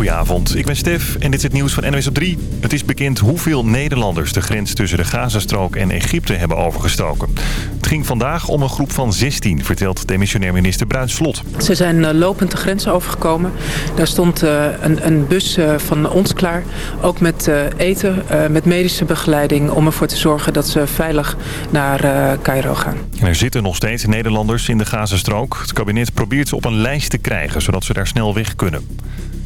Goedenavond, ik ben Stef en dit is het nieuws van NWS op 3. Het is bekend hoeveel Nederlanders de grens tussen de Gazastrook en Egypte hebben overgestoken. Het ging vandaag om een groep van 16, vertelt demissionair minister Bruins Slot. Ze zijn eh, lopend de grens overgekomen. Daar stond eh, een, een bus eh, van ons klaar, ook met eten, met medische begeleiding... om ervoor te zorgen dat ze veilig naar Cairo gaan. er zitten nog steeds Nederlanders in de Gazastrook. Het kabinet probeert ze op een lijst te krijgen, zodat ze daar snel weg kunnen.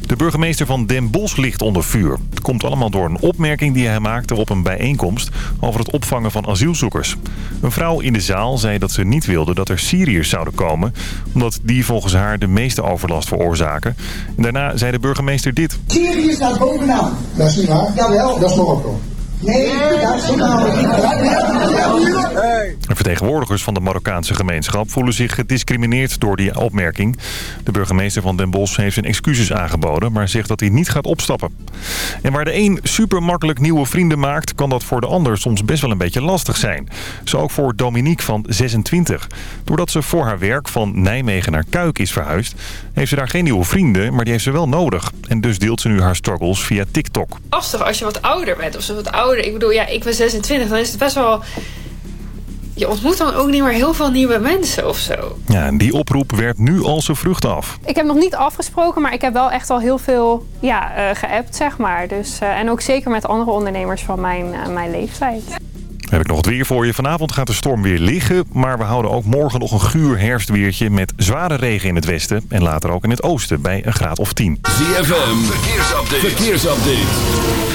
De burgemeester van Den Bosch ligt onder vuur. Het komt allemaal door een opmerking die hij maakte op een bijeenkomst over het opvangen van asielzoekers. Een vrouw in de zaal zei dat ze niet wilde dat er Syriërs zouden komen, omdat die volgens haar de meeste overlast veroorzaken. En daarna zei de burgemeester dit. Syrië staat bovenaan. Dat is niet waar. Jawel. Dat is Marokko. Nee, dat is De vertegenwoordigers van de Marokkaanse gemeenschap voelen zich gediscrimineerd door die opmerking. De burgemeester van Den Bosch heeft zijn excuses aangeboden, maar zegt dat hij niet gaat opstappen. En waar de een super makkelijk nieuwe vrienden maakt, kan dat voor de ander soms best wel een beetje lastig zijn. Zo ook voor Dominique van 26. Doordat ze voor haar werk van Nijmegen naar Kuik is verhuisd, heeft ze daar geen nieuwe vrienden, maar die heeft ze wel nodig. En dus deelt ze nu haar struggles via TikTok. Lastig als je wat ouder bent of zo wat ouder. Ik bedoel, ja, ik ben 26, dan is het best wel je ontmoet dan ook niet meer heel veel nieuwe mensen of zo. Ja, en die oproep werpt nu al zijn vruchten af. Ik heb nog niet afgesproken, maar ik heb wel echt al heel veel ja, uh, geappt, zeg maar. Dus, uh, en ook zeker met andere ondernemers van mijn, uh, mijn leeftijd. Heb ik nog het weer voor je. Vanavond gaat de storm weer liggen. Maar we houden ook morgen nog een guur herfstweertje met zware regen in het westen. En later ook in het oosten bij een graad of 10. ZFM, verkeersupdate. verkeersupdate.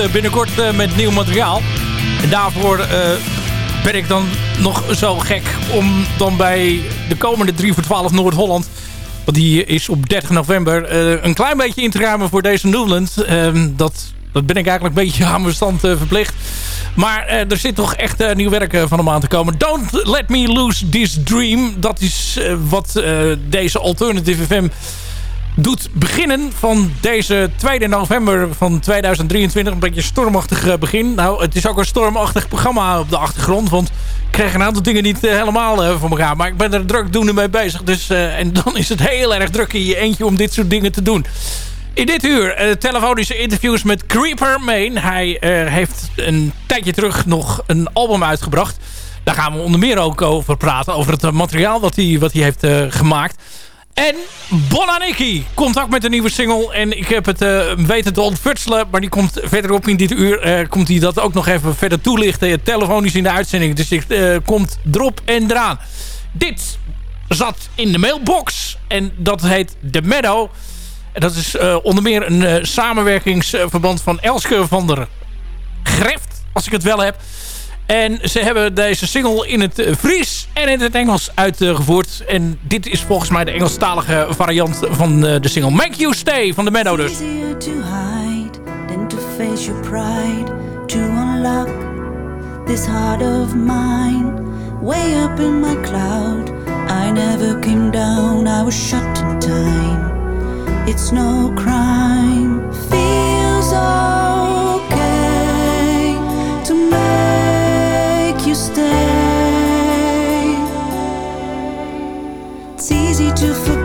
Komt binnenkort met nieuw materiaal. En daarvoor ben ik dan nog zo gek om dan bij de komende 3 voor 12 Noord-Holland... want die is op 30 november een klein beetje in te ruimen voor deze Newland. Ehm, dat, dat ben ik eigenlijk een beetje aan mijn stand verplicht. Maar er zit toch echt nieuw werk van hem aan te komen. Don't let me lose this dream. Dat is wat deze Alternative FM doet beginnen van deze 2 november van 2023. Een beetje stormachtig eh, begin. Nou, het is ook een stormachtig programma op de achtergrond. Want ik krijg een aantal dingen niet eh, helemaal uh, voor elkaar. Maar ik ben er druk doen mee bezig. Dus, en dan is het heel erg druk in je eentje om dit soort dingen te doen. In dit uur telefonische interviews met Creeper Main. Hij heeft een tijdje terug nog een album uitgebracht. Daar gaan we onder meer ook over praten. Over het materiaal wat hij, wat hij heeft gemaakt. En Bonaniki komt ook met een nieuwe single. En ik heb het uh, weten te ontfutselen. Maar die komt verderop in dit uur. Uh, komt hij dat ook nog even verder toelichten. Telefonisch in de uitzending. Dus het uh, komt erop en eraan. Dit zat in de mailbox. En dat heet The Meadow. En dat is onder meer een samenwerkingsverband van Elske van der Greft. Als ik het wel heb. En ze hebben deze single in het Fries en in het Engels uitgevoerd. En dit is volgens mij de Engelstalige variant van de single Make You Stay van de Meadow dus. to hide than to face your pride. To unlock this heart of mine. Way up in my cloud. I never came down, I was shut in time. It's no crime. Feels okay It's easy to forget,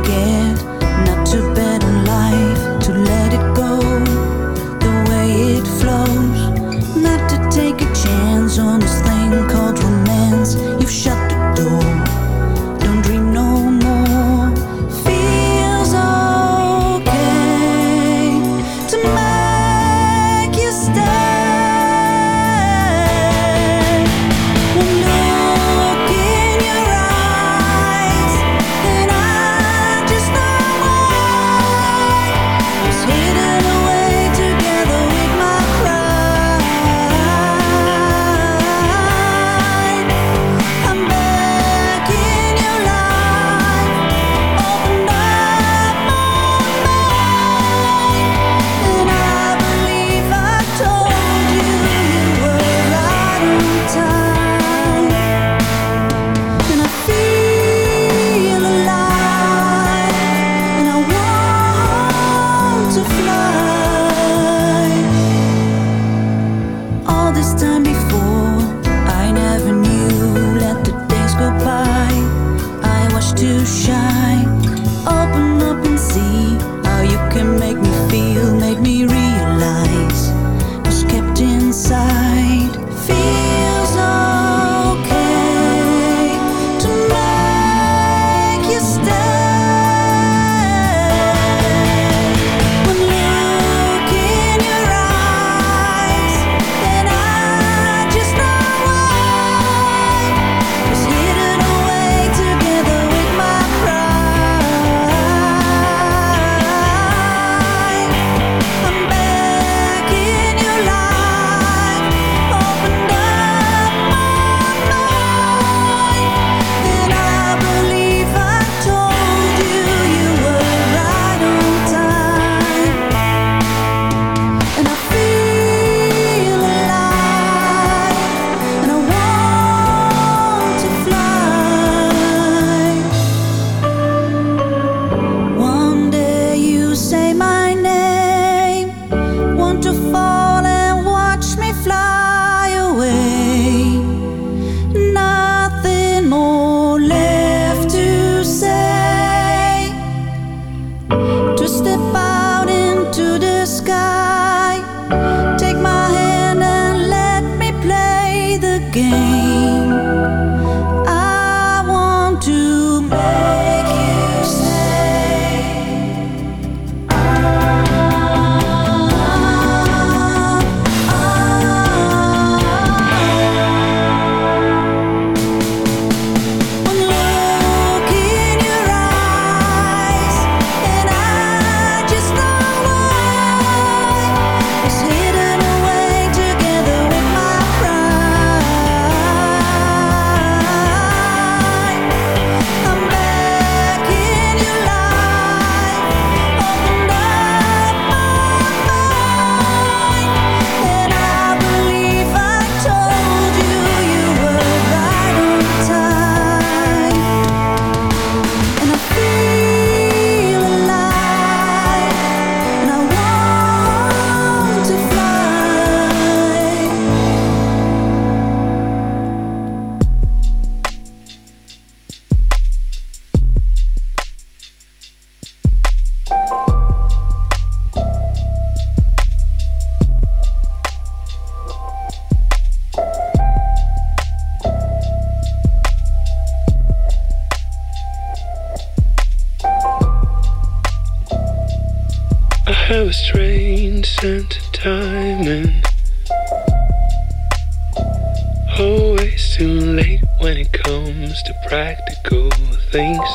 late when it comes to practical things.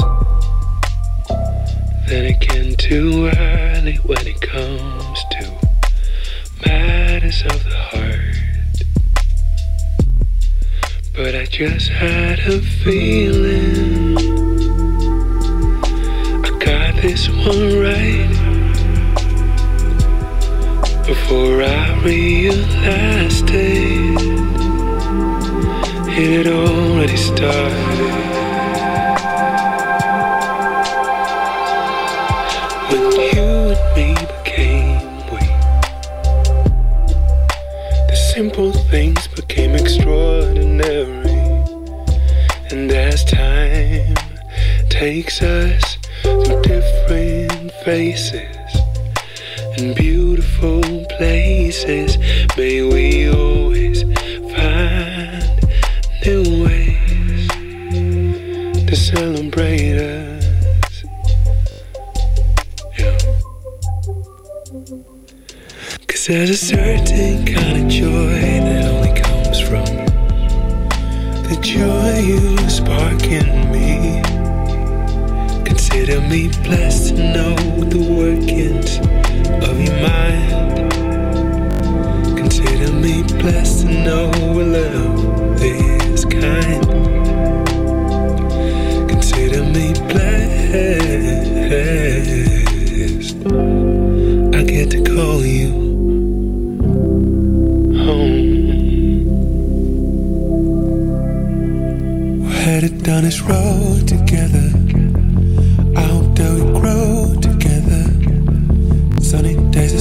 Then again, too early when it comes to matters of the heart. But I just had a feeling I got this one right before I realized it. It already started. When you and me became we, the simple things became extraordinary. And as time takes us through different faces and beautiful places, may we always celebrate us. Yeah. Cause there's a certain kind of joy that only comes from the joy you spark in me. Consider me blessed to know the workings of your mind. Consider me blessed to know a love I get to call you home. We're headed down this road together. We grow together. Sunny days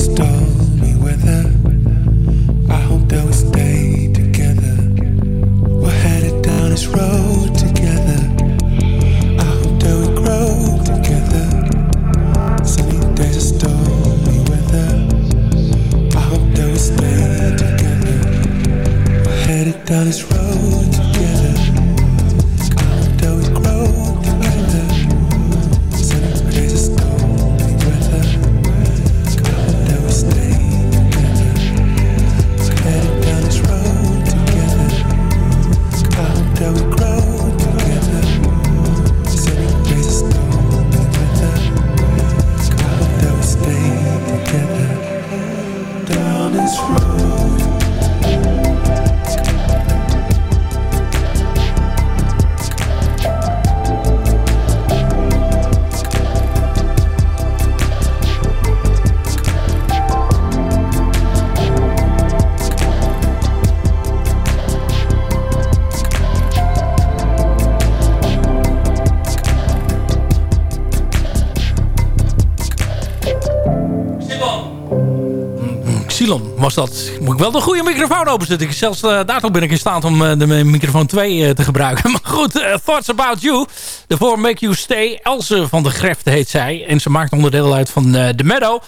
openzetten. Ik zelfs uh, daartoe ben ik in staat om uh, de microfoon 2 uh, te gebruiken. Maar goed, Thoughts About You. Daarvoor Make You Stay. Else van de Greft heet zij. En ze maakt onderdeel uit van The Meadow.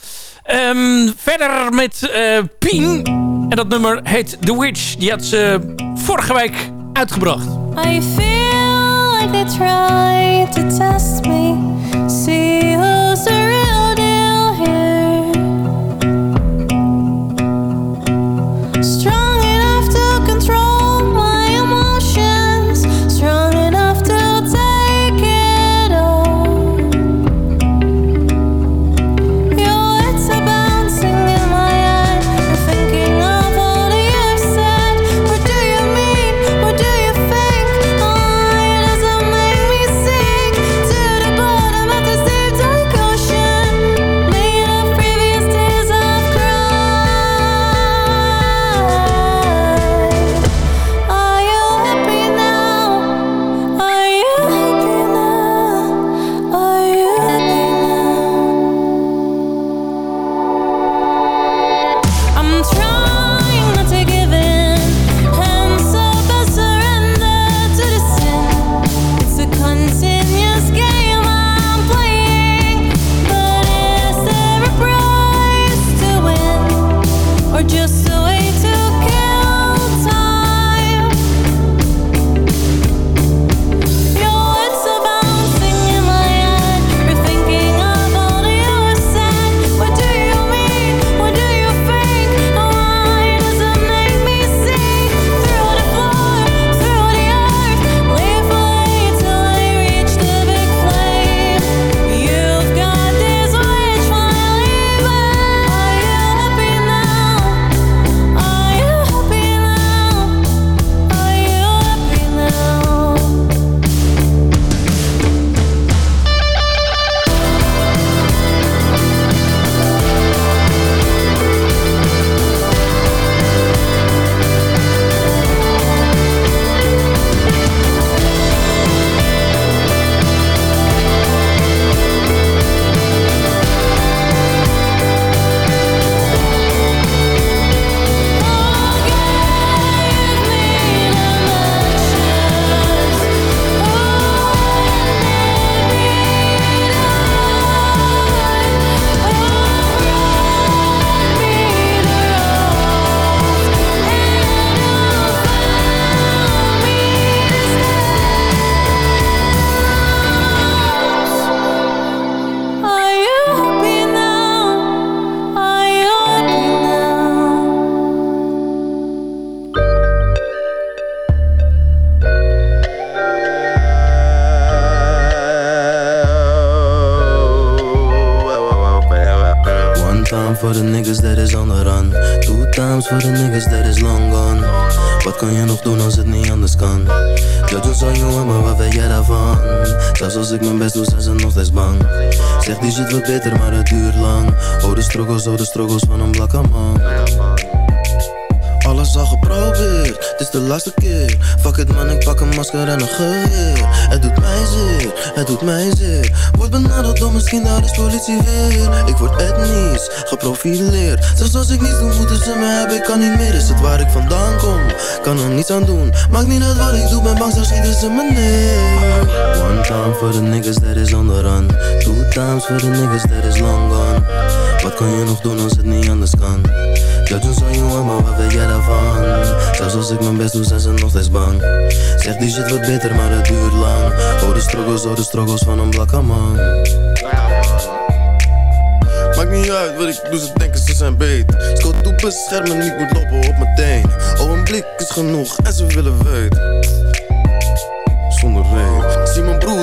Um, verder met Pien. En dat nummer heet The Witch. Die had ze vorige week uitgebracht. I feel like they try to test me. See who's the Zeg die shit wat beter, maar het duurt lang. Oh, de struggles, oh, de struggles van een blakke man. Het is de laatste keer. Fuck it man, ik pak een masker en een geweer Het doet mij zeer, het doet mij zeer. Word benaderd door misschien daar is politie weer. Ik word etnisch, geprofileerd. Zelfs als ik niets doe, moeten ze me hebben, ik kan niet meer Is het waar ik vandaan kom, kan er niets aan doen. Maakt niet uit wat ik doe, ben bang, zo schieten ze me neer. One time for the niggas that is on the run Two times for the niggas that is long gone. Wat kan je nog doen als het niet anders kan? Ja, toen zou jongen, maar wat weet jij daarvan? Zelfs als ik mijn best doe, zijn ze nog steeds bang Zeg die shit wat beter, maar het duurt lang Oh, de struggles, oh, de struggles van een blakke man. Maakt niet uit wat ik doe, ze denken ze zijn beter. Scoot toe beschermen, niet moet lopen op mijn teen Oh, een blik is genoeg en ze willen weten.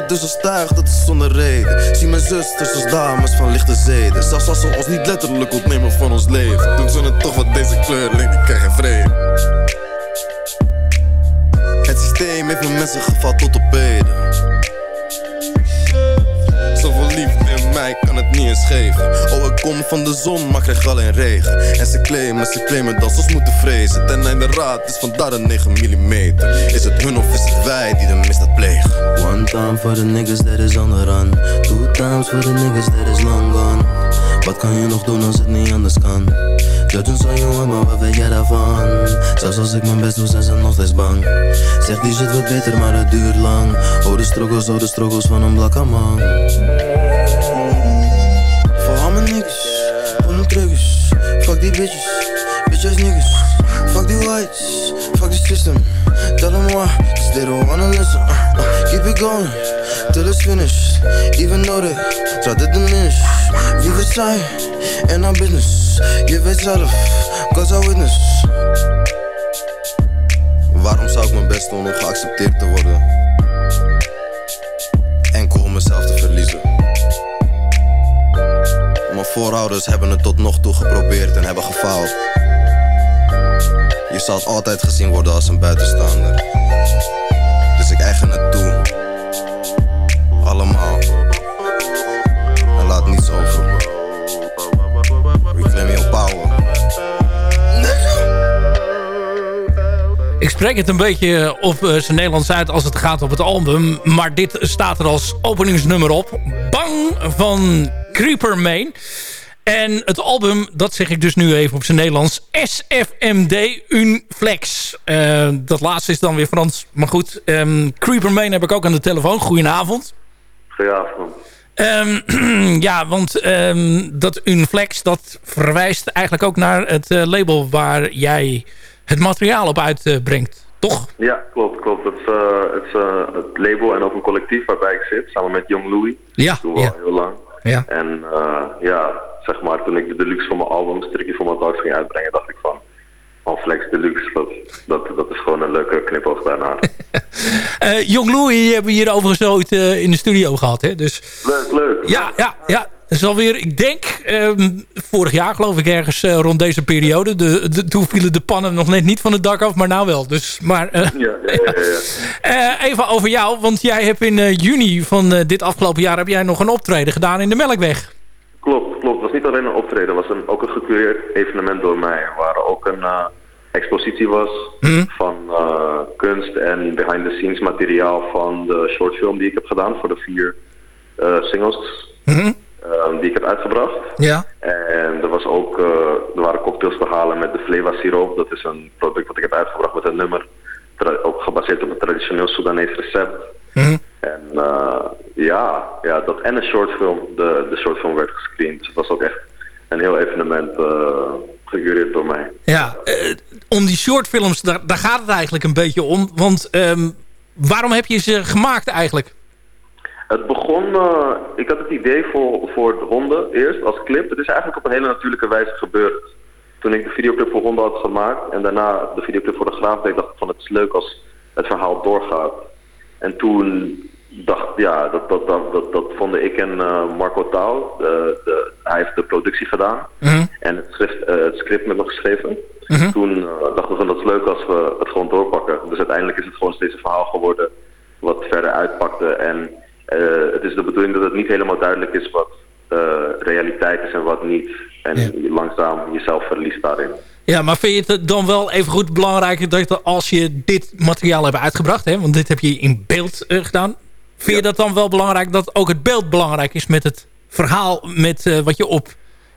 Dus als stijg, dat is zonder reden. Zie mijn zusters als dames van lichte zeden. Zelfs als ze ons niet letterlijk ontnemen van ons leven, doen ze het toch wat deze kleur alleen ik krijg geen vrede. Het systeem heeft mijn mensen gevat tot op heden. Mij kan het niet eens geven. Oh, ik kom van de zon, maar krijg alleen regen. En ze claimen, ze claimen dat ze ons moeten vrezen. Ten einde raad is vandaar een 9 mm. Is het hun of is het wij die de misdaad plegen? One time for the niggas that is on the run. Two times for the niggas that is long gone. Wat kan je nog doen als het niet anders kan? Ja, toen zou jongen, maar wat weet jij daarvan? Zelfs als ik mijn best doe, zijn ze nog steeds bang Zeg die shit wat beter, maar het duurt lang Oh, de struggles, oh, de struggles van een blakke man mijn truggers Fuck die bitches, bitches niggas. Fuck die whites, fuck the system. Tell them why, cause they don't wanna listen. Uh, uh, Keep it going, till it's finished. Even though they try to diminish. Wie we zijn, en our business. Je weet zelf, cause I witness. Waarom zou ik mijn best doen om geaccepteerd te worden? Enkel om mezelf te verliezen Mijn voorouders hebben het tot nog toe geprobeerd en hebben gefaald. Je zal altijd gezien worden als een buitenstaander. Dus ik eigen het toe. Allemaal. En laat niets over Reclaim your power. Ik spreek het een beetje op uh, zijn Nederlands uit als het gaat op het album. Maar dit staat er als openingsnummer op. Bang van Creeper Main. En het album, dat zeg ik dus nu even op zijn Nederlands. SFMD Unflex. Uh, dat laatste is dan weer Frans. Maar goed, um, Creeper Main heb ik ook aan de telefoon. Goedenavond. Goedenavond. Um, ja, want um, dat Unflex, dat verwijst eigenlijk ook naar het uh, label waar jij het materiaal op uitbrengt, toch? Ja, klopt. klopt. Het, is, uh, het, is uh, het label en ook een collectief waarbij ik zit, samen met Young Louis. Ja. Dat doen we ja. al heel lang. Ja. En ja, zeg maar, toen ik de deluxe voor mijn album, Strikje voor mijn dogs ging uitbrengen, dacht ik van, van Flex Deluxe, dat, dat, dat is gewoon een leuke knipoog daarna. uh, Young Louis hebben we hier overigens ooit uh, in de studio gehad, hè? Dus, leuk, leuk. Ja, ja, ja. Dat is alweer, ik denk, um, vorig jaar geloof ik ergens uh, rond deze periode. De, de, toen vielen de pannen nog net niet van het dak af, maar nou wel. Dus, maar, ja, ja, ja, ja. even over jou, want jij hebt in juni van dit afgelopen jaar heb jij nog een optreden gedaan in de Melkweg. Klopt, klopt. Het was niet alleen een optreden, het was een, ook een gecureerd evenement door mij. Waar ook een expositie was mm. van kunst en behind-the-scenes materiaal van de shortfilm die ik heb gedaan voor de vier singles mm -hmm. Die ik heb uitgebracht. Ja. En er, was ook, er waren cocktailsverhalen met de Fleva siroop. Dat is een product wat ik heb uitgebracht met een nummer. Ook gebaseerd op een traditioneel Soedanees recept. Mm -hmm. En uh, ja, ja, dat en een shortfilm, de, de shortfilm werd gescreend. Dus het was ook echt een heel evenement uh, door mij. Ja, om die shortfilms, daar, daar gaat het eigenlijk een beetje om. Want um, waarom heb je ze gemaakt eigenlijk? Het begon, ik had het idee voor, voor de honden eerst als clip. Het is eigenlijk op een hele natuurlijke wijze gebeurd. Toen ik de videoclip voor honden had gemaakt en daarna de videoclip voor de graaf deed, dacht ik van het is leuk als het verhaal doorgaat. En toen, dacht, ja, dat, dat, dat, dat, dat vonden ik en eh, Marco Taal. De, de, hij heeft de productie gedaan en het, schrift, eh, het script met me geschreven. Toen eh, dachten we van dat is leuk als we het gewoon doorpakken. Dus uiteindelijk is het gewoon steeds een verhaal geworden wat verder uitpakte. En eh, het is de bedoeling dat het niet helemaal duidelijk is wat eh, realiteit is en wat niet. En je langzaam jezelf verliest daarin. Ja, maar vind je het dan wel even goed belangrijk dat als je dit materiaal hebt uitgebracht, hè, want dit heb je in beeld eh, gedaan, vind je dat dan wel belangrijk dat ook het beeld belangrijk is met het verhaal met wat je op,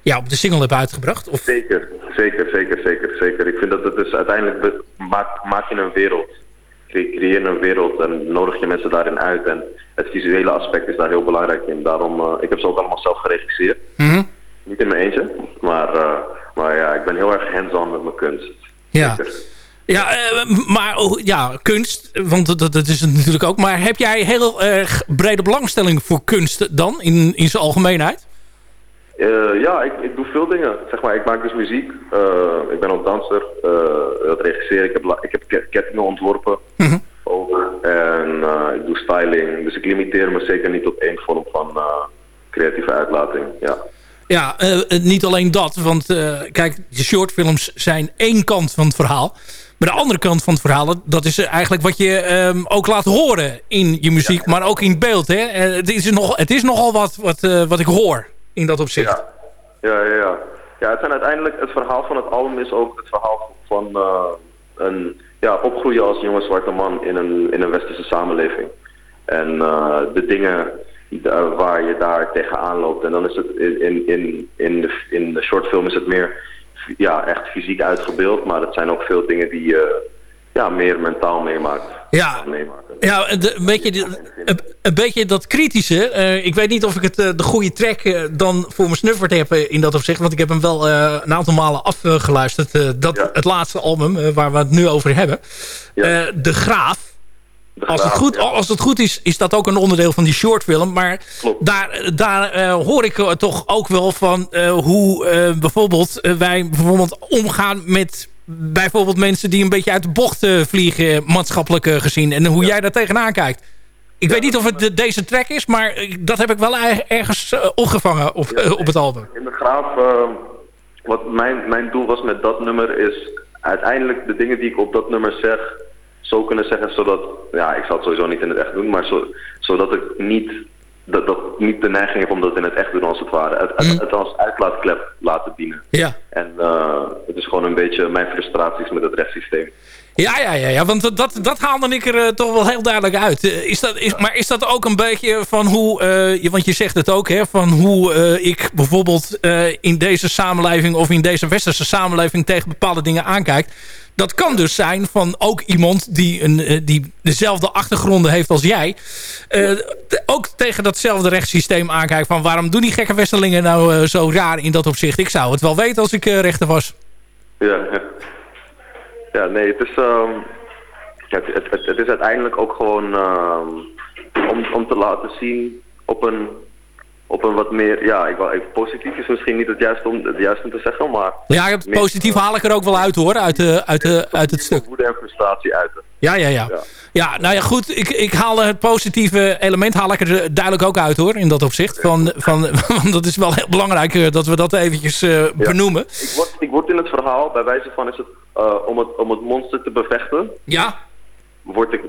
ja, op de single hebt uitgebracht? Of, Zeker, zeker, zeker, zeker, zeker. Ik vind dat het dus uiteindelijk be- maak, maak je een wereld. Cre- Creëer een wereld en nodig je mensen daarin uit. En het visuele aspect is daar heel belangrijk in. Daarom, eh, ik heb ze ook allemaal zelf geregisseerd. Niet in mijn eentje, maar, eh, maar ja, ik ben heel erg hands-on met mijn kunst. ja. Ja, eh, maar oh, ja, kunst, want dat, dat is het natuurlijk ook. Maar heb jij heel erg brede belangstelling voor kunst dan, in, in zijn algemeenheid? Eh, ja, ik, ik doe veel dingen. Zeg maar, ik maak dus muziek. Eh, ik ben ook danser. eh dat regisseer. Ik heb, ik heb ke- kettingen ontworpen. Ook. En ik doe styling. Dus ik limiteer me zeker niet tot één vorm van creatieve uitlating. Ja. Ja, niet alleen dat. Want kijk, de shortfilms zijn één kant van het verhaal. Maar de andere kant van het verhaal, dat is eigenlijk wat je ehm, ook laat horen in je muziek. Maar ook in beeld. Hè? Het, is nog, het is nogal wat, wat, wat ik hoor in dat opzicht. Ja, ja, ja. Ja, het zijn uiteindelijk, het verhaal van het album is ook het verhaal van eh, een, ja, opgroeien als jonge zwarte man in een, in een westerse samenleving. En eh, de dingen waar je daar tegenaan loopt. En dan is het in, in, in, de, in de shortfilm is het meer ja, echt fysiek uitgebeeld. Maar het zijn ook veel dingen die je ja, meer mentaal meemaakt. Ja. Ja, een beetje, een, een beetje dat kritische. eh, ik weet niet of ik het, eh, de goede track eh, dan voor me snufferd heb in dat opzicht. Want ik heb hem wel een aantal malen afgeluisterd. dat, Het laatste album waar we het nu over hebben. De Graaf. Als het, goed, als het goed is, is dat ook een onderdeel van die shortfilm. Maar daar, daar hoor ik toch ook wel van hoe bijvoorbeeld wij bijvoorbeeld omgaan met bijvoorbeeld mensen die een beetje uit de bocht eh, vliegen, maatschappelijk eh, gezien. En hoe jij daar tegenaan kijkt. Ik weet niet of het de- deze track is, maar eh, dat heb ik wel er- ergens eh, opgevangen op, eh, op het album. In de graaf, eh, wat mijn, mijn doel was met dat nummer is uiteindelijk de dingen die ik op dat nummer zeg, zo kunnen zeggen zodat, ja, ik zal het sowieso niet in het echt doen, maar zo, zodat ik niet, dat, dat niet de neiging heb om dat in het echt te doen als het ware. Het, het, het als uitlaatklep laten dienen. Ja. En eh, het is gewoon een beetje mijn frustraties met het rechtssysteem. Ja, ja, ja, ja want dat, dat haalde ik er eh, toch wel heel duidelijk uit. Eh, is dat, is, maar is dat ook een beetje van hoe, eh, je- want je zegt het ook, hè, van hoe ik bijvoorbeeld in deze samenleving of in deze westerse samenleving tegen bepaalde dingen aankijk. Dat kan dus zijn van ook iemand die, een, die dezelfde achtergronden heeft als jij. ook tegen datzelfde rechtssysteem aankijkt van waarom doen die gekke westerlingen nou zo raar in dat opzicht. Ik zou het wel weten als ik rechter was. Ja, ja. Ja nee, het is, ehm, het, het, het, het is uiteindelijk ook gewoon ehm, om, om te laten zien op een, op een wat meer, ja, ik even positief is misschien niet het juiste om, het juiste om te zeggen, maar Ja, het positief haal ik er ook wel uit hoor, uit, de, uit, de, uit het stuk. woede en frustratie uiten. Ja, ja, ja. Ja, nou ja, goed. Ik, ik haal het positieve element haal ik er duidelijk ook uit hoor, in dat opzicht. Van, van, want dat is wel heel belangrijk eh, dat we dat eventjes eh, benoemen. Ik word, ik word in het verhaal, bij wijze van is het, eh, om, het, om het monster te bevechten, Ja, word ik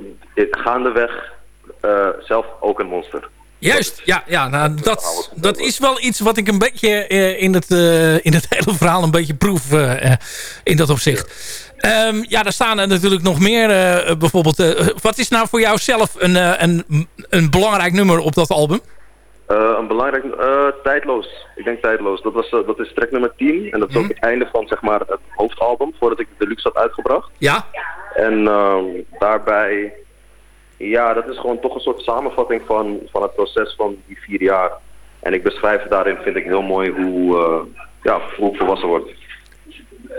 gaandeweg eh, zelf ook een monster. juist. Ja, ja nou, dat, dat is wel iets wat ik een beetje eh, in, het, in het hele verhaal een beetje proef in dat opzicht. Ehm, ja, daar staan er natuurlijk nog meer. bijvoorbeeld, wat is nou voor jou zelf een, een, een belangrijk nummer op dat album? Eh, een belangrijk, eh, tijdloos. Ik denk tijdloos. Dat, was, eh, dat is track nummer 10 en dat is ook het einde van zeg maar, het hoofdalbum voordat ik de deluxe had uitgebracht. Ja? En ehm, daarbij, ja, dat is gewoon toch een soort samenvatting van, van het proces van die vier jaar. En ik beschrijf daarin, vind ik heel mooi, hoe, ja, hoe ik volwassen wordt.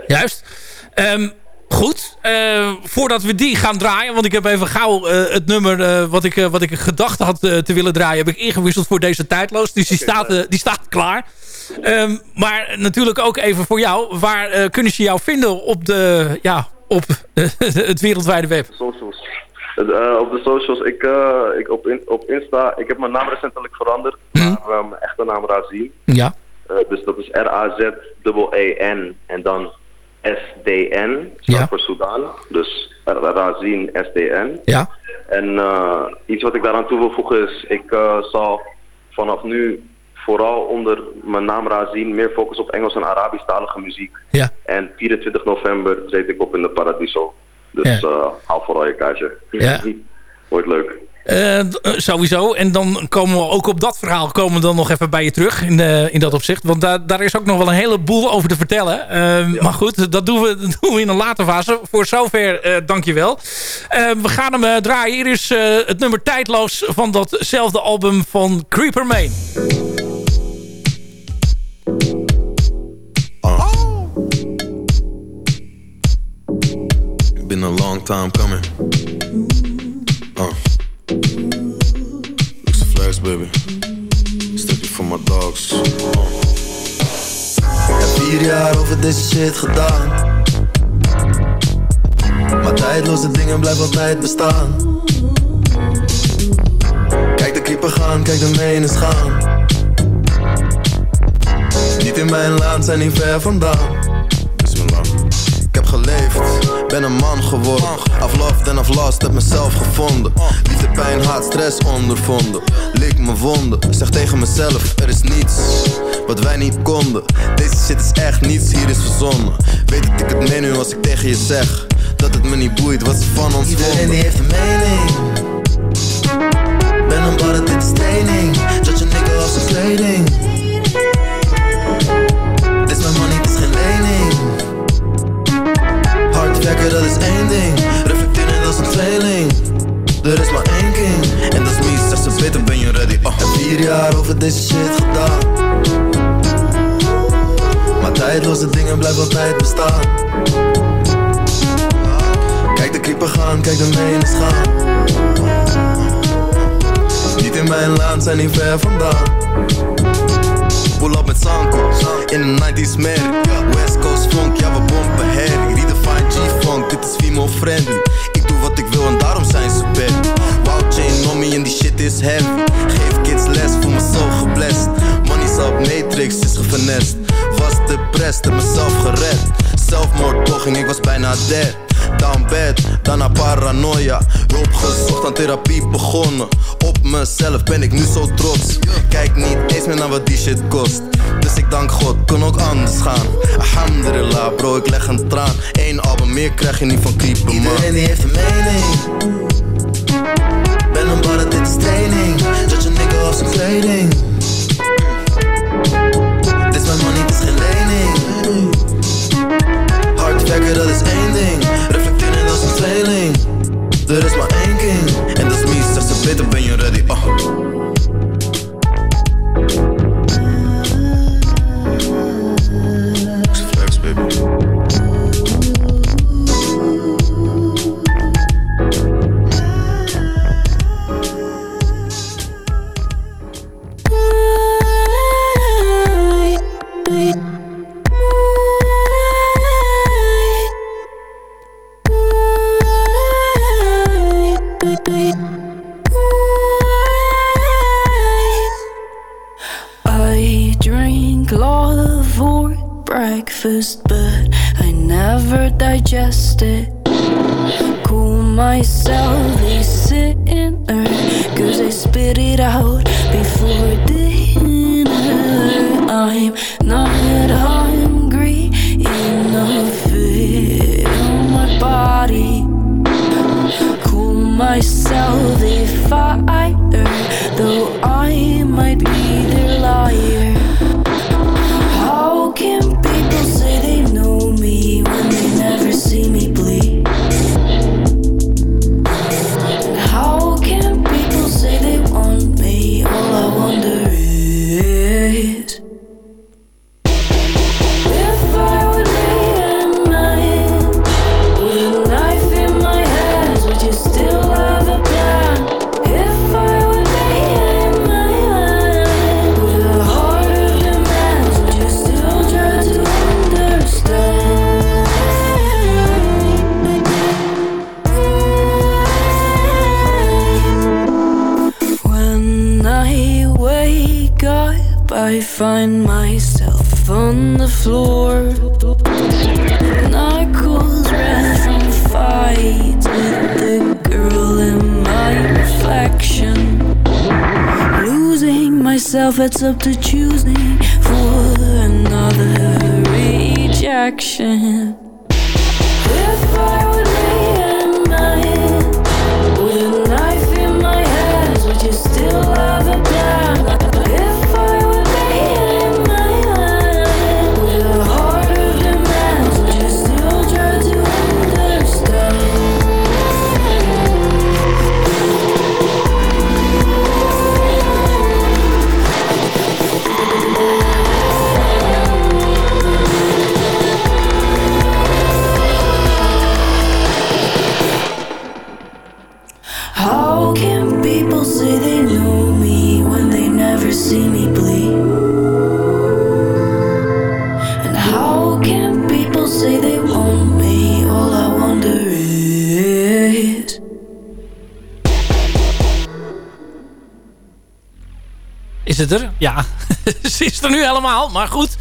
Juist. Ehm, goed. Eh, voordat we die gaan draaien, want ik heb even gauw eh, het nummer eh, wat, ik, eh, wat ik gedacht had te willen draaien, heb ik ingewisseld voor deze tijdloos. Dus die, staat, eh, die staat klaar. Ehm, maar natuurlijk ook even voor jou. Waar eh, kunnen ze jou vinden op, de, ja, op het wereldwijde web? Socials. Op de socials, ik, eh, ik op, in- op Insta, ik heb mijn naam recentelijk veranderd naar eh, mijn echte naam Razien. Ja. Eh, dus dat is R-A-Z-E-N en dan S-D-N, staat Ja. voor Sudan. Dus Ra- Razien, S-D-N. Ja. En eh, iets wat ik daaraan toe wil voegen is, ik eh, zal vanaf nu vooral onder mijn naam Razien meer focussen op Engels en Arabisch-talige muziek. Ja. En 24 november treed ik op in de Paradiso. Dus Ja. eh haal vooral je kaartje. Ja. Wordt leuk. Eh, eh, sowieso. En dan komen we ook op dat verhaal komen we dan nog even bij je terug in, eh, in dat opzicht. Want daar, daar is ook nog wel een heleboel over te vertellen. Maar goed, dat doen, we, dat doen we in een later fase. Voor zover, eh dankjewel. We gaan hem draaien. Hier is eh, het nummer Tijdloos van datzelfde album van Creeper Main. Been a long time coming. Uh. Baby. Stukje voor my dogs. Uh. Heb vier jaar over deze shit gedaan. Maar tijdloze dingen blijven altijd bestaan. Kijk de creeper gaan, kijk de menens gaan. Niet in mijn laan, zijn niet ver vandaan. Ben een man geworden. Afloft en aflast, heb mezelf gevonden. Liefde, pijn, haat, stress ondervonden. Lik mijn wonden, zeg tegen mezelf: er is niets wat wij niet konden. Deze shit is echt niets, hier is verzonnen. Weet dat ik het meen nu als ik tegen je zeg dat het me niet boeit wat ze van ons Iedereen die heeft een mening. Ben een barret, dit is training. Judge een nigga als zijn kleding. Werken, dat is één ding. Reflecteren, is een tweeling. Er is maar één king. En dat is me, zegt ze beter, ben je ready? Oh. Heb vier jaar over deze shit gedaan. Maar tijdloze dingen blijven altijd bestaan. Kijk de creeper gaan, kijk de menens gaan. Niet in mijn laan, zijn niet ver vandaan. Pull up met Sanko, in de 90s merk. West Coast funk, ja we. Redefine Friendly. Ik doe wat ik wil en daarom zijn ze bad. Wow chain me en die shit is heavy. Geef kids les, voel me zo geblest. Money's up, Matrix is gefinest. Was depressed, heb mezelf gered. Zelfmoordpoging, ik was bijna dead. Bad, daarna paranoia. Hulp gezocht, aan therapie begonnen. Op mezelf ben ik nu zo trots. Kijk niet eens meer naar wat die shit kost. Dus ik dank God, kon ook anders gaan. Alhamdulillah, bro, ik leg een traan. Eén album meer krijg je niet van Creeper, man. Iedereen die heeft een mening. Ben een barret, dit is training. Judge een nigga op zijn kleding. Dit is mijn money, dit is geen lening. Hard werken, dat is één ding. Er is maar up to choosing Is het er? Ja, ze is er nu helemaal. Maar goed,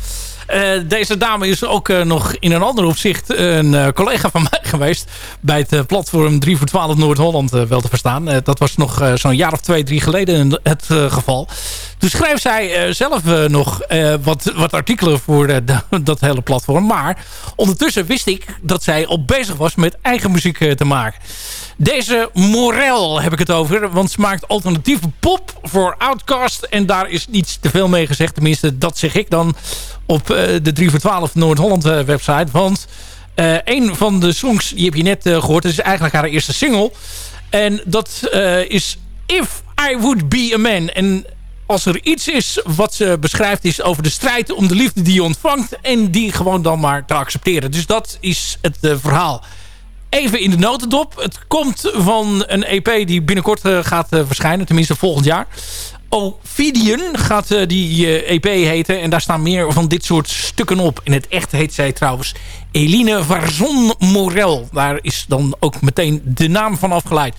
deze dame is ook eh, nog in een ander opzicht een eh, collega van mij geweest. Bij het eh, platform 3 voor 12 Noord-Holland eh, wel te verstaan. Eh, dat was nog eh, zo'n jaar of twee, drie geleden het eh, geval. Toen schreef zij eh, zelf eh, nog eh, wat, wat artikelen voor eh, dat hele platform. Maar ondertussen wist ik dat zij al bezig was met eigen muziek eh, te maken. Deze Morel heb ik het over. Want ze maakt alternatieve pop voor Outcast. En daar is niets te veel mee gezegd. Tenminste, dat zeg ik dan op eh, de 3 voor 12 Noord-Holland eh, website. Want eh, een van de songs, die heb je net eh, gehoord. Is eigenlijk haar eerste single. En dat is If I Would Be A Man. En als er iets is wat ze beschrijft is over de strijd om de liefde die je ontvangt. En die gewoon dan maar te accepteren. Dus dat is het verhaal. Even in de notendop. Het komt van een EP die binnenkort gaat verschijnen. Tenminste volgend jaar. Ophidian gaat eh, die eh, EP heten. En daar staan meer van dit soort stukken op. In het echt heet zij trouwens Eline Varzon Morel. Daar is dan ook meteen de naam van afgeleid.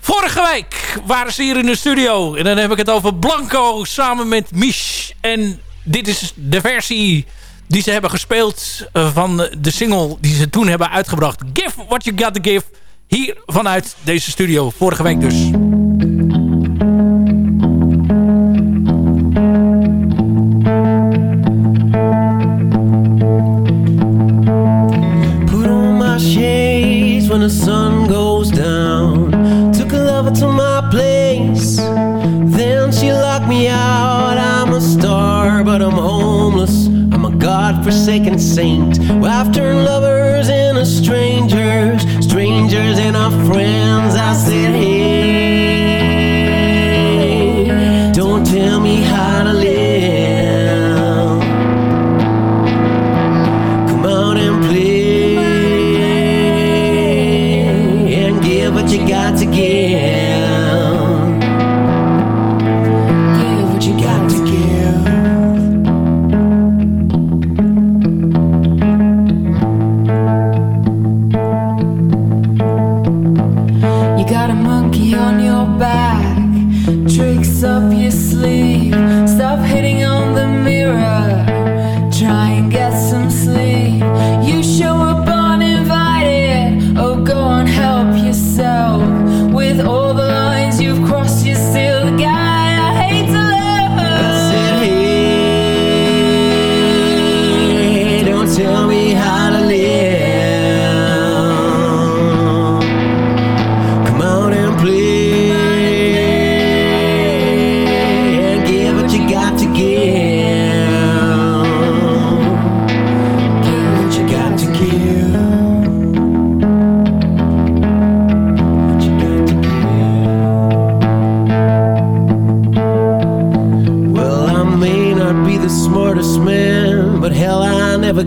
Vorige week waren ze hier in de studio. En dan heb ik het over Blanco samen met Mich. En dit is de versie die ze hebben gespeeld eh, van de single die ze toen hebben uitgebracht. Give What You Got To Give. Hier vanuit deze studio. Vorige week dus. The sun goes down. Took a lover to my place. Then she locked me out. I'm a star, but I'm homeless. I'm a god-forsaken saint. Well, I've turned lovers into strangers, strangers and our friends. I said, hey,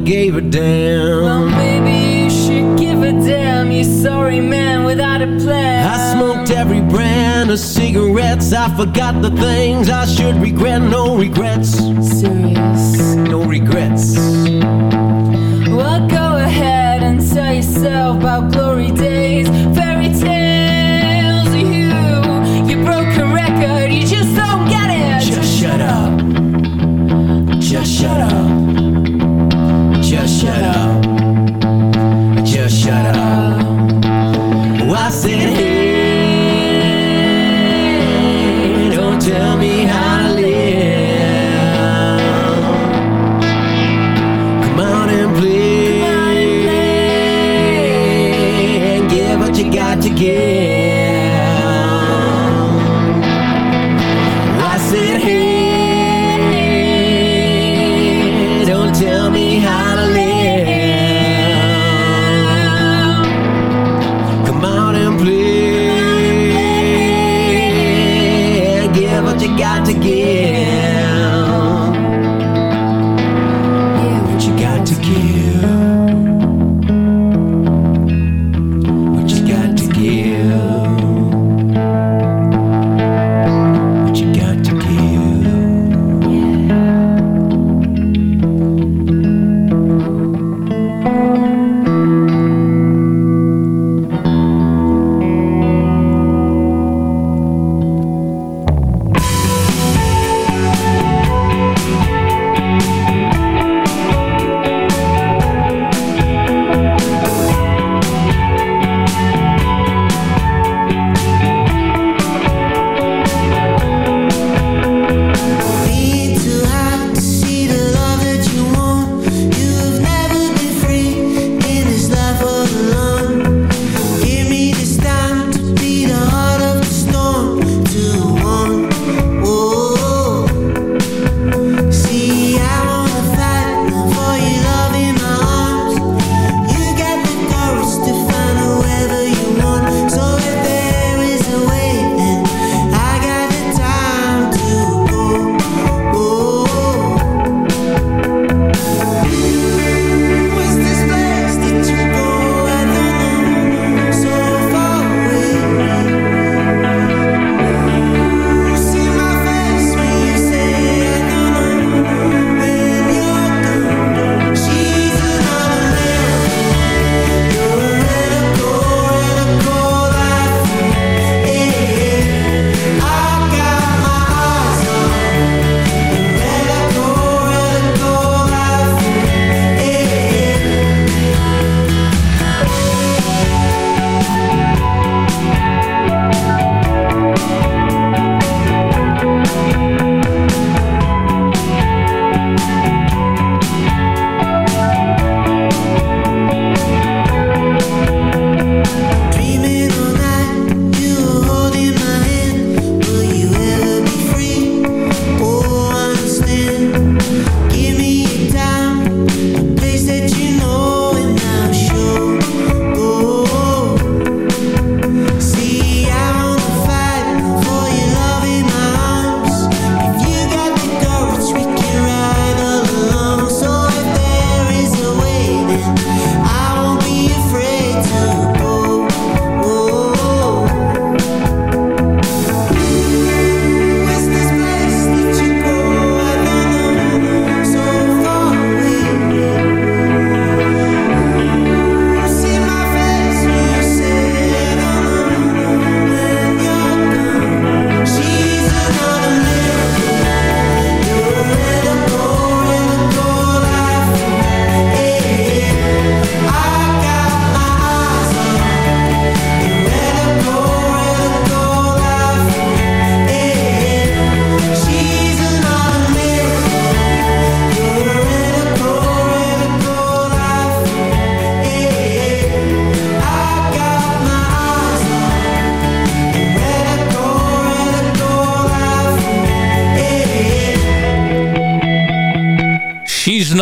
gave a damn. Well, maybe you should give a damn. You sorry man without a plan. I smoked every brand of cigarettes. I forgot the things I should regret. No regrets. Serious. No regrets. Well, go ahead and tell yourself about glory days,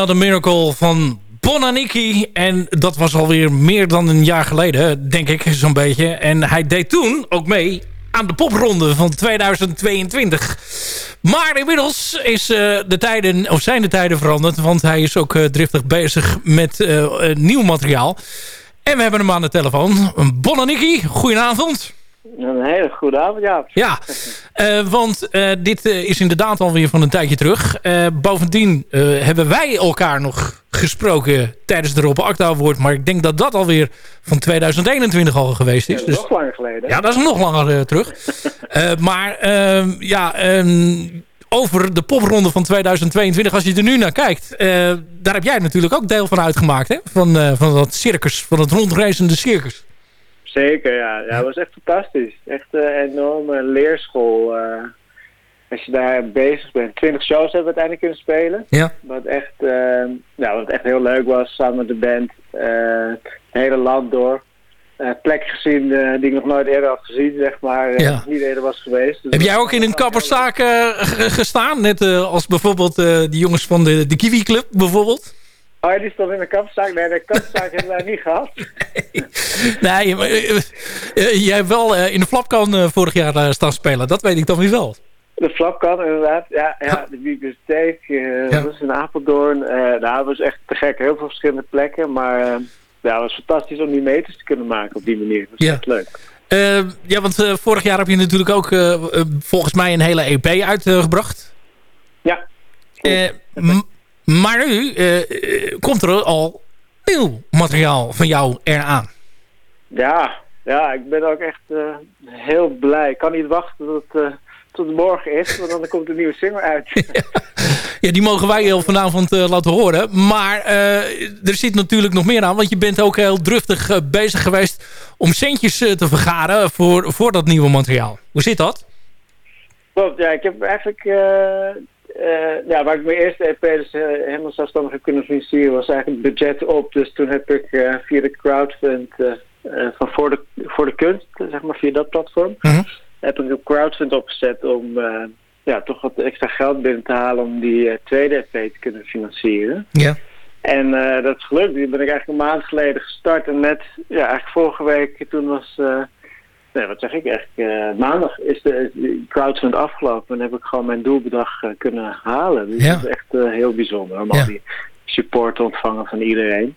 She's Not a Miracle van Bonaniki. En dat was alweer meer dan een jaar geleden, denk ik, zo'n beetje. En hij deed toen ook mee aan de popronde van 2022. Maar inmiddels is, uh, de tijden, of zijn de tijden veranderd. Want hij is ook uh, driftig bezig met uh, nieuw materiaal. En we hebben hem aan de telefoon. Bonaniki, goedenavond. Een hele goede avond, ja. Ja, uh, want uh, dit uh, is inderdaad alweer van een tijdje terug. bovendien hebben wij elkaar nog gesproken tijdens de Rob Acta Award. Maar ik denk dat dat alweer van 2021 al geweest is. Ja, dat is dus, nog langer geleden. Ja, dat is nog langer terug. maar ehm, ja, um, over de popronde van 2022, als je er nu naar kijkt... daar heb jij natuurlijk ook deel van uitgemaakt, hè? Van, van dat circus, van het rondreizende circus. Zeker, ja. ja. Dat was echt fantastisch. Echt een enorme leerschool. Uh, als je daar bezig bent. 20 shows hebben we uiteindelijk kunnen spelen. Ja. Wat echt, uh, ja, wat echt heel leuk was, samen met de band. Uh, het hele land door. plek gezien die ik nog nooit eerder had gezien, zeg maar. Ja. niet eerder was geweest. Dus Heb jij ook in een kapperszaak gestaan? Net als bijvoorbeeld die jongens van de, de Kiwi Club, bijvoorbeeld? Oh, die stond in de kapzaak. Nee, de kapzaak hebben wij niet gehad. Nee, maar, uh, uh, jij hebt wel uh, in de flapkan vorig jaar staan spelen. Dat weet ik dan weer wel. De flapkan, inderdaad. Ja, ja de bibliotheek. Ja. Dat was in Apeldoorn. nou, dat was echt te gek. Heel veel verschillende plekken. Maar ja, het was fantastisch om die meters te kunnen maken op die manier. Dat was ja. echt leuk. ja, want vorig jaar heb je natuurlijk ook volgens mij een hele EP uitgebracht. ja. Maar nu uh, komt er al nieuw materiaal van jou eraan. Ja, ja ik ben ook echt uh, heel blij. Ik kan niet wachten tot, tot morgen is, want dan komt een nieuwe single uit. ja, die mogen wij heel vanavond laten horen. Maar er zit natuurlijk nog meer aan, want je bent ook heel druftig bezig geweest om centjes te vergaren voor, voor dat nieuwe materiaal. Hoe zit dat? Klopt, ja, ik heb eigenlijk uh, ja, waar ik mijn eerste EP dus uh, helemaal zelfstandig heb kunnen financieren was eigenlijk het budget op. Dus toen heb ik uh, via de crowdfund van voor de, voor de kunst, zeg maar via dat platform, -huh. heb ik een crowdfund opgezet om ja, toch wat extra geld binnen te halen om die tweede EP te kunnen financieren. Ja. En dat is gelukt. Die ben ik eigenlijk een maand geleden gestart en net, ja, eigenlijk vorige week, toen was Nee, wat zeg ik eigenlijk? Uh, maandag is de, crowdfund afgelopen en heb ik gewoon mijn doelbedrag uh, kunnen halen. Dus ja. dat is echt uh, heel bijzonder om al die support te ontvangen van iedereen.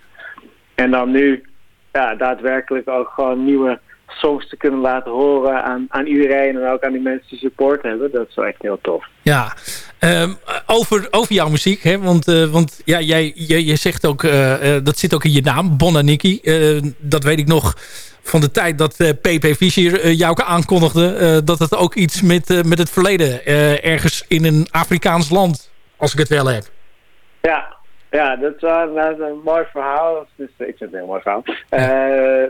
En dan nu ja, daadwerkelijk ook gewoon nieuwe songs te kunnen laten horen aan, aan iedereen en ook aan die mensen die support hebben. Dat is wel echt heel tof. Ja, Ehm, over, over jouw muziek, hè? want, eh, want ja, jij, jij, jij zegt ook, eh, eh, dat zit ook in je naam, Bonaniki. Eh, dat weet ik nog van de tijd dat eh, PP Fischer eh, jou aankondigde... eh, dat het ook iets met, eh, met het verleden eh, ergens in een Afrikaans land, als ik het wel heb. Ja, ja dat is een mooi verhaal. Dus, ik vind het een heel mooi verhaal. Eh,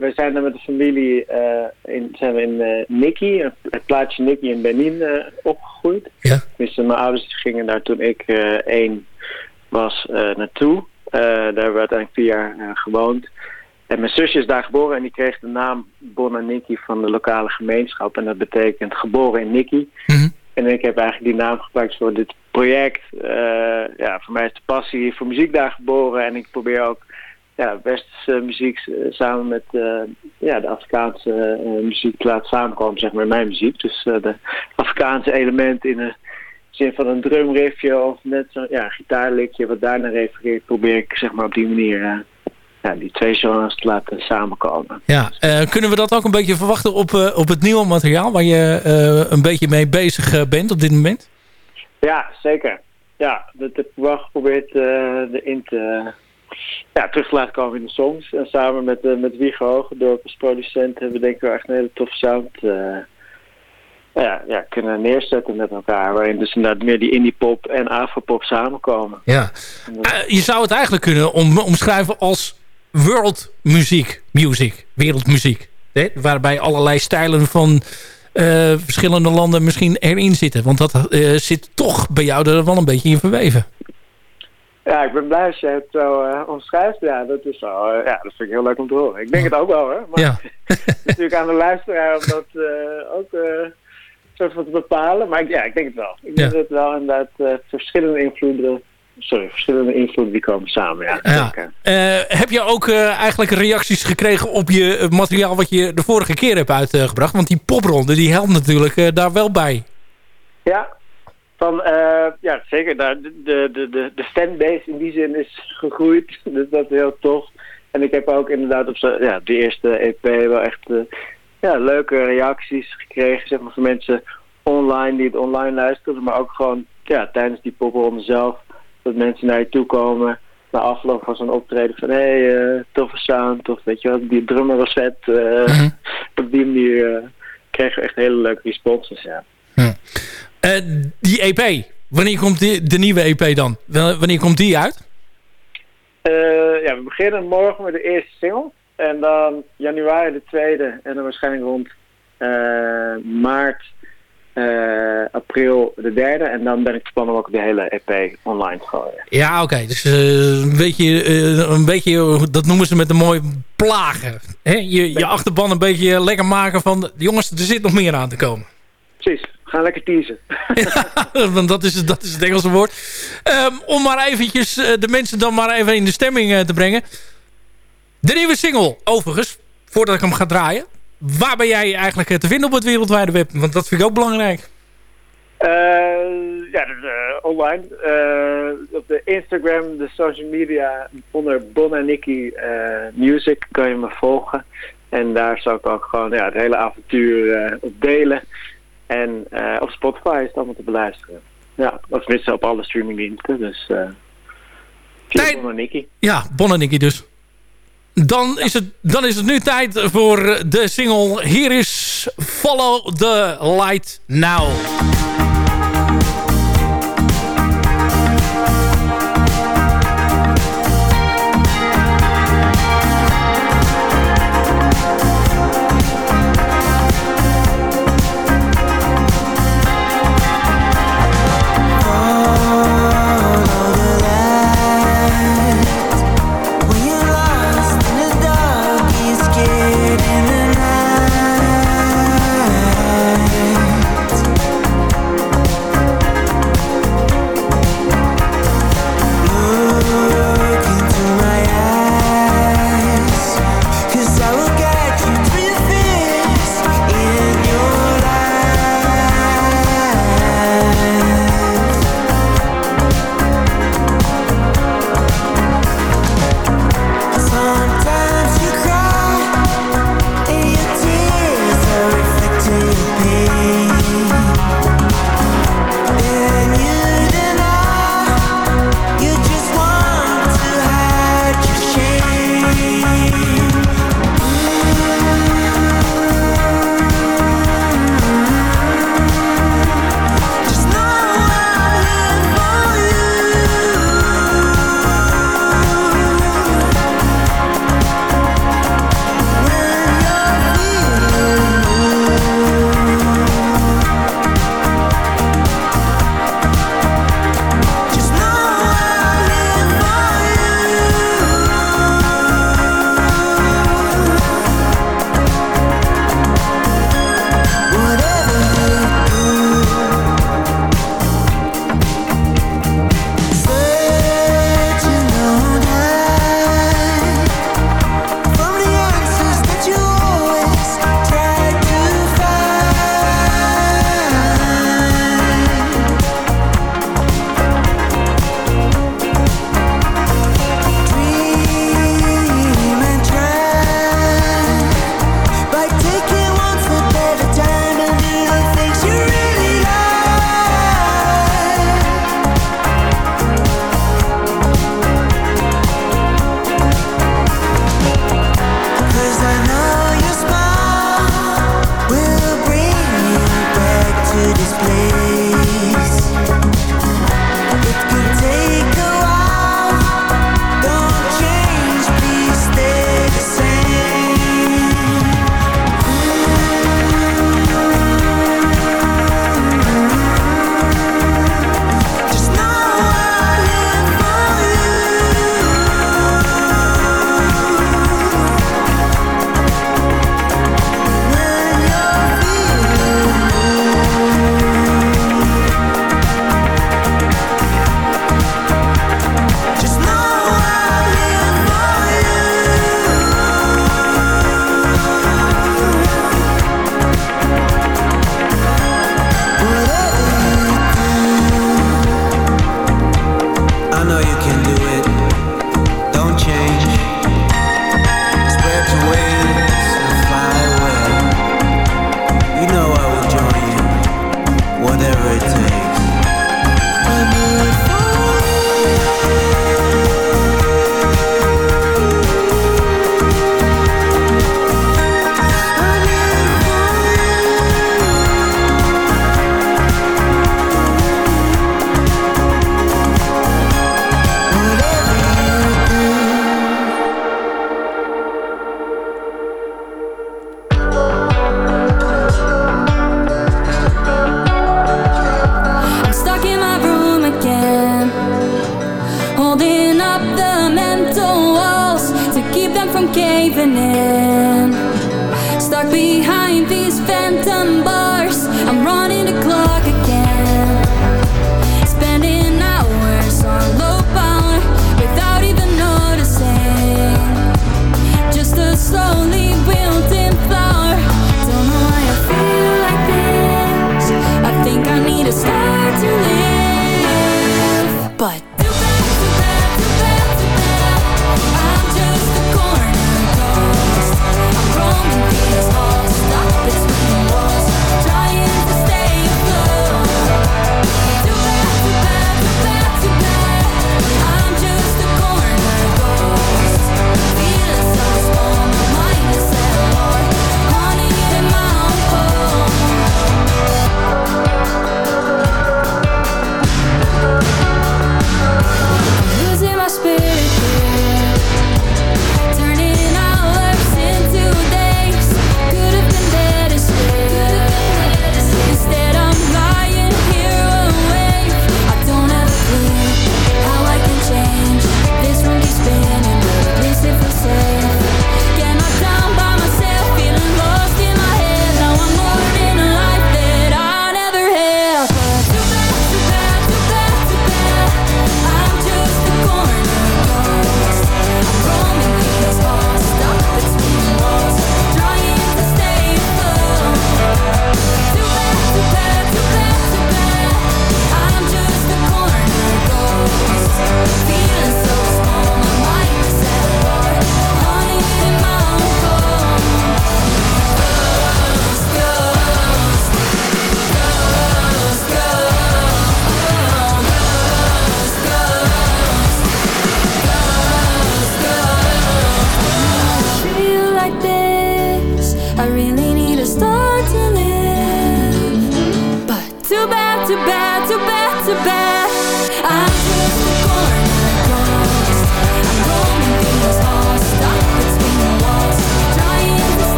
we zijn er met de familie eh, in, zijn we in eh Nikki, het plaatsje Nikki in Benin, eh, opgegroeid. Ja. Dus mijn ouders gingen daar toen ik eh, één was eh, naartoe. Eh, daar hebben we uiteindelijk vier jaar eh, gewoond. En mijn zusje is daar geboren en die kreeg de naam Bonaniki van de lokale gemeenschap. En dat betekent geboren in Nikki. En ik heb eigenlijk die naam gebruikt voor dit project. Uh, ja, voor mij is de passie voor muziek daar geboren. En ik probeer ook ja, westerse muziek uh, samen met uh, ja, de Afrikaanse muziek te laten samenkomen, zeg maar, mijn muziek. Dus de Afrikaanse elementen in de zin van een drumriffje of net zo'n ja, gitaarlikje wat daarna refereert, probeer ik zeg maar op die manier ja, die twee genres te laten samenkomen. Ja, uh, kunnen we dat ook een beetje verwachten op, uh, op het nieuwe materiaal waar je uh, een beetje mee bezig bent op dit moment? Ja, zeker. Ja, dat heb ik wel geprobeerd erin te, ja, terug te laten komen in de songs. En samen met, met Wieger Hogendorp als producent hebben we denk ik wel echt een hele toffe sound ja, ja, kunnen neerzetten met elkaar. Waarin dus inderdaad meer die indie pop en afropop samenkomen. Ja. je zou het eigenlijk kunnen om, omschrijven als world muziek, music, wereldmuziek. Hè? Waarbij allerlei stijlen van uh, verschillende landen misschien erin zitten. Want dat uh, zit toch bij jou er wel een beetje in verweven. Ja, ik ben blij als je het zo uh, omschrijft. Ja, dat is wel, ja, dat vind ik heel leuk om te horen. Ik denk het ook wel, hoor. Maar ja. natuurlijk aan de luisteraar om dat ook soort van te bepalen. Maar ja, ik denk het wel. Ik denk ja. dat het wel inderdaad verschillende invloeden sorry, verschillende invloeden die komen samen. Ja. Eh, heb je ook eh, eigenlijk reacties gekregen op je eh, materiaal wat je de vorige keer hebt uitgebracht? Want die popronde die helpt natuurlijk daar wel bij. Ja, van, ja zeker. Daar, de, de, de, de- fanbase in die zin is gegroeid. Dus dat is heel tof. En ik heb ook inderdaad op zo- ja, de eerste EP wel echt ja, leuke reacties gekregen. Zeg maar van mensen online die het online luisteren. Maar ook gewoon ja, tijdens die popronde zelf. Dat mensen naar je toe komen. Na afloop van zo'n optreden van hé, hey, eh, toffe sound. Of weet je wat, die drummer was vet. eh, Op die manier eh, kregen we echt hele leuke responses, ja. Die EP, wanneer komt die, de nieuwe EP dan? Wanneer komt die uit? Ja, we beginnen morgen met de eerste single. En dan januari de tweede. En dan waarschijnlijk rond maart, eh, april de derde. En dan ben ik van plan om ook de hele EP online te gooien. Ja, oké. Dus eh, een, beetje, eh, een beetje, dat noemen ze met een mooi plagen. Hè? Je, je achterban een beetje lekker maken van... jongens, er zit nog meer aan te komen. Precies, gaan lekker teasen. Want dat is, het- dat is het Engelse woord. Ehm, om maar eventjes de mensen dan maar even in de stemming te brengen. De nieuwe single, overigens, voordat ik hem ga draaien. Waar ben jij eigenlijk te vinden op het wereldwijde web? Want dat vind ik ook belangrijk. Eh, ja, eh, online. Eh, op de Instagram, de social media, onder Bon en Nicky eh, Music kan je me volgen. En daar zal ik ook gewoon ja, het hele avontuur op delen. En op Spotify is het allemaal te beluisteren. Ja, of tenminste op alle streamingdiensten. Dus Bon en Nicky. Ja, Bon en Nicky dus. Dan is, het, dan is het nu tijd voor de single. Hier is Follow the Light Now.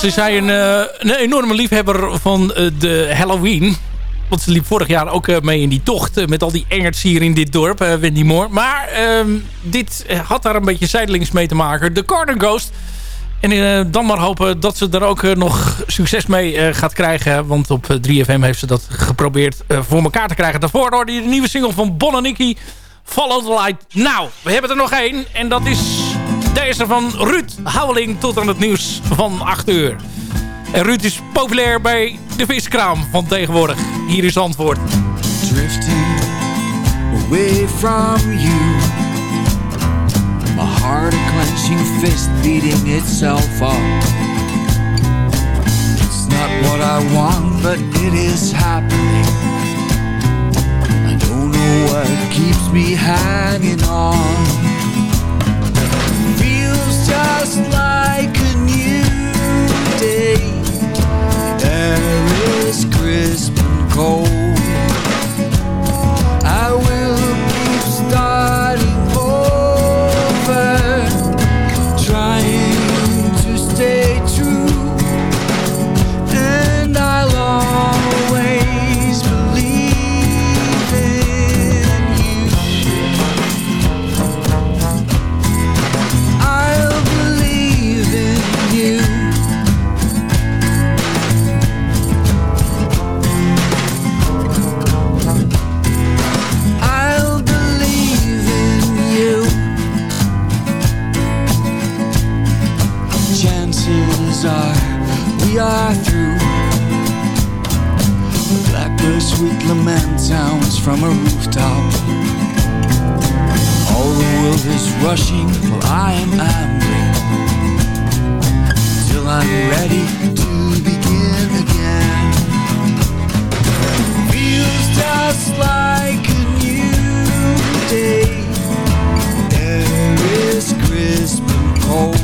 Ze zei een, eh, een enorme liefhebber van eh, de Halloween. Want ze liep vorig jaar ook eh, mee in die tocht met al die engerts hier in dit dorp, Wendy Moore. Maar ehm, dit had daar een beetje zijdelings mee te maken. De Corner Ghost. En dan maar hopen dat ze er ook nog succes mee gaat krijgen. Want op eh, 3FM heeft ze dat geprobeerd voor elkaar te krijgen. Daarvoor hoorde je de nieuwe single van Bon Nicky. Follow the Light. Nou, we hebben er nog één. En dat is deze van Ruud Houweling tot aan het nieuws van 8 uur. En Ruud is populair bij de viskraam van tegenwoordig. Hier is antwoord. drifting away from you. A heart a clenching fist beating itself up. It's not what I want, but it is happening. I don't know what keeps me hanging on. Cold. From a rooftop. All the world is rushing while I am angry. Till I'm ready to begin again. Feels just like a new day. Air is crisp and cold.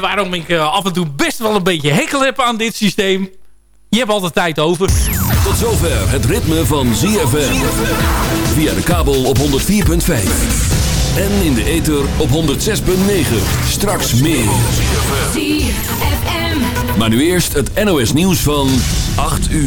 Reden waarom ik eh, af en toe best wel een beetje hekel heb aan dit systeem. Je hebt altijd tijd over. Tot zover het ritme van ZFM. Via de kabel op 104.5. En in de ether op 106.9. Straks meer. Maar nu eerst het NOS nieuws van 8 uur.